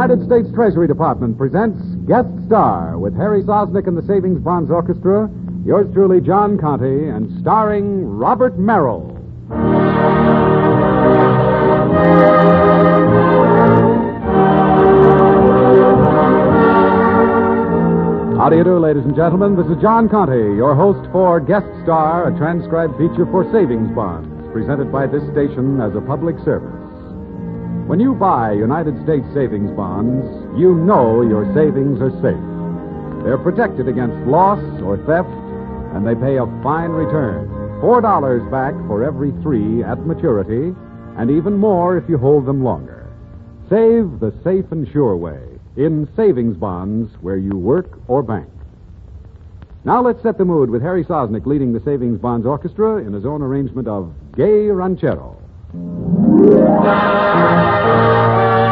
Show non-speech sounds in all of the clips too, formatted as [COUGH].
United States Treasury Department presents Guest Star with Harry Sosnick and the Savings Bonds Orchestra, yours truly, John Conte, and starring Robert Merrill. How do you do, ladies and gentlemen? This is John Conte, your host for Guest Star, a transcribed feature for savings bonds, presented by this station as a public service. When you buy United States savings bonds, you know your savings are safe. They're protected against loss or theft, and they pay a fine return. Four dollars back for every three at maturity, and even more if you hold them longer. Save the safe and sure way in savings bonds where you work or bank. Now let's set the mood with Harry Sosnick leading the Savings Bonds Orchestra in his own arrangement of Gay Ranchero. Thank you.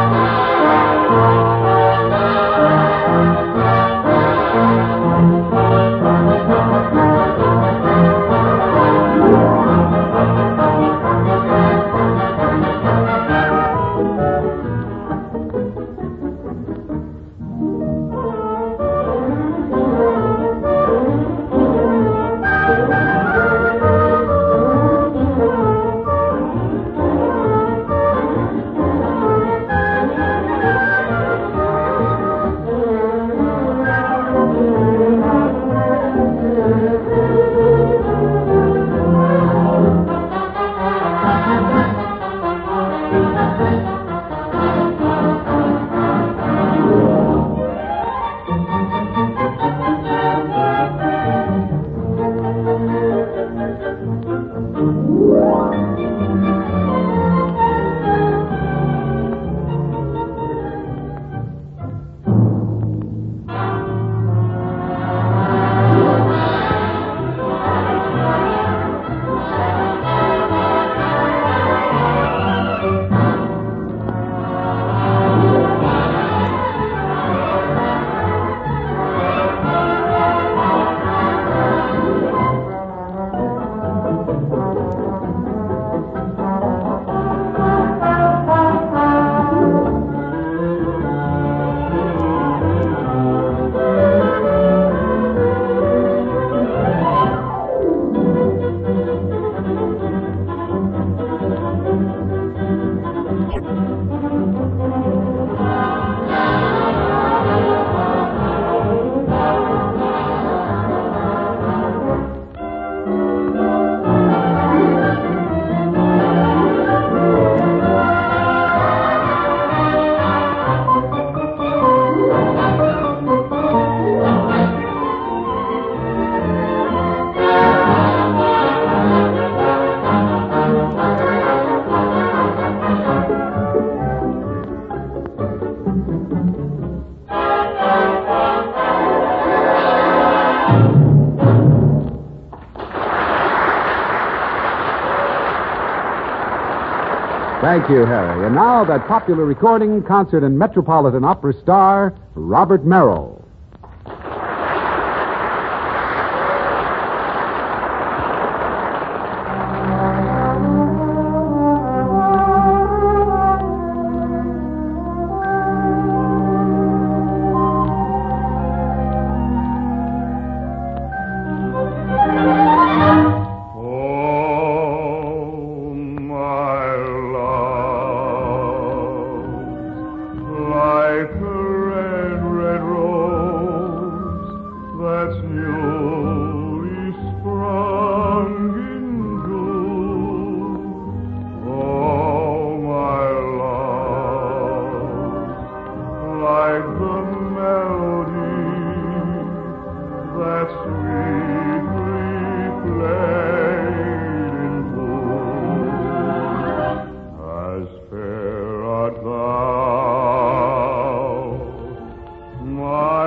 Thank you, Harry. And now that popular recording, concert, and Metropolitan Opera star, Robert Merrill.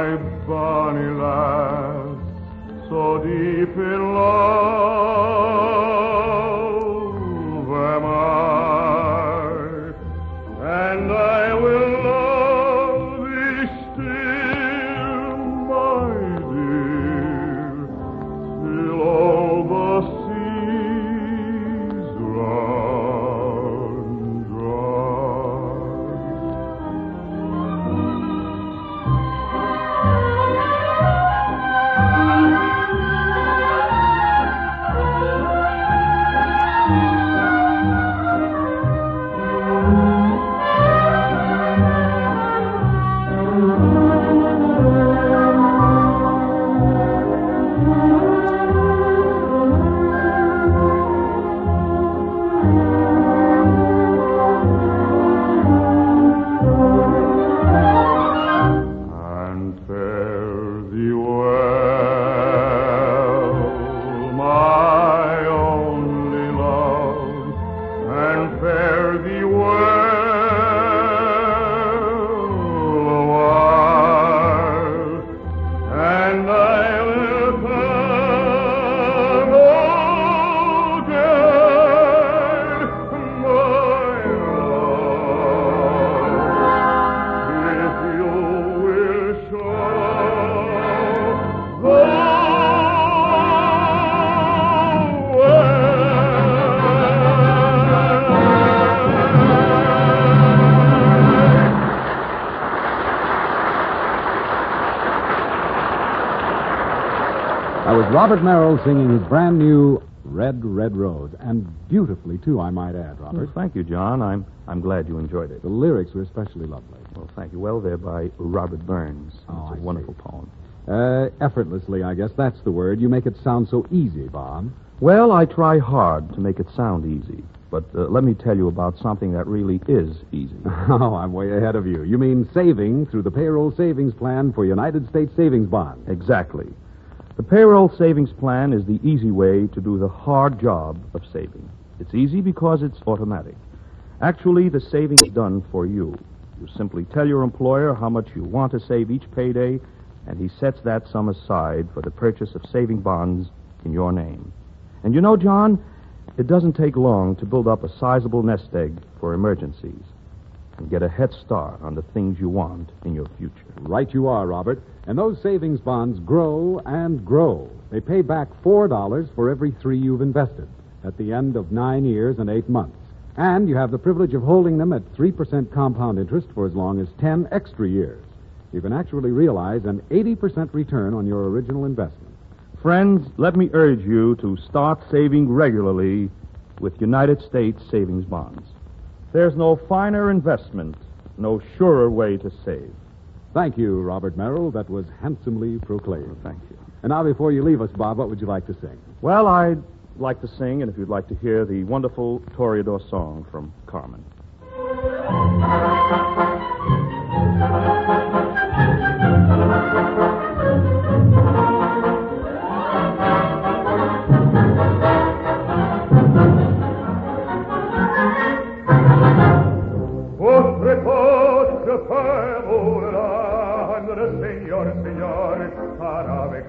My bonny lass, so deep in love Robert Merrill singing his brand new Red, Red Rose. And beautifully, too, I might add, Robert. Well, thank you, John. I'm I'm glad you enjoyed it. The lyrics were especially lovely. Well, thank you. Well, they're by Robert Burns. Oh, it's a I wonderful see. poem. Uh, effortlessly, I guess that's the word. You make it sound so easy, Bob. Well, I try hard to make it sound easy, but uh, let me tell you about something that really is easy. [LAUGHS] Oh, I'm way ahead of you. You mean saving through the payroll savings plan for United States savings bonds. exactly. The payroll savings plan is the easy way to do the hard job of saving. It's easy because it's automatic. Actually, the saving is done for you. You simply tell your employer how much you want to save each payday, and he sets that sum aside for the purchase of saving bonds in your name. And you know, John, it doesn't take long to build up a sizable nest egg for emergencies and get a head start on the things you want in your future. Right you are, Robert. And those savings bonds grow and grow. They pay back $4 for every three you've invested at the end of nine years and eight months. And you have the privilege of holding them at 3% compound interest for as long as 10 extra years. You can actually realize an 80% return on your original investment. Friends, let me urge you to start saving regularly with United States savings bonds. There's no finer investment, no surer way to save. Thank you, Robert Merrill. That was handsomely proclaimed. Oh, thank you. And now, before you leave us, Bob, what would you like to sing? Well, I'd like to sing, and if you'd like to hear the wonderful Toreador song from Carmen.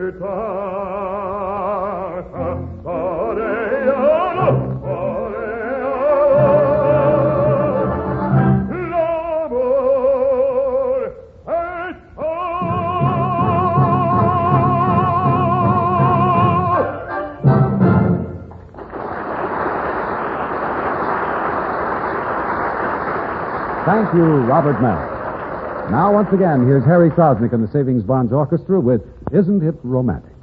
Thank you, Robert Merrill. Now, once again, here's Harry Sosnick and the Savings Bonds Orchestra with Isn't It Romantic?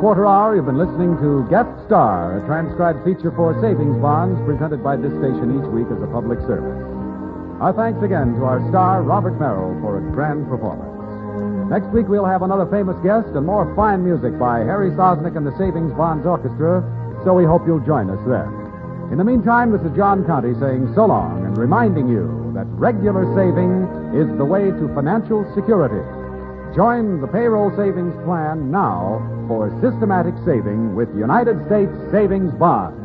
Quarter hour, you've been listening to Guest Star, a transcribed feature for savings bonds presented by this station each week as a public service. Our thanks again to our star, Robert Merrill, for a grand performance. Next week, we'll have another famous guest and more fine music by Harry Sosnick and the Savings Bonds Orchestra, so we hope you'll join us then. In the meantime, this is John Conte saying so long and reminding you that regular saving is the way to financial security. Join the payroll savings plan now for systematic saving with United States Savings Bonds.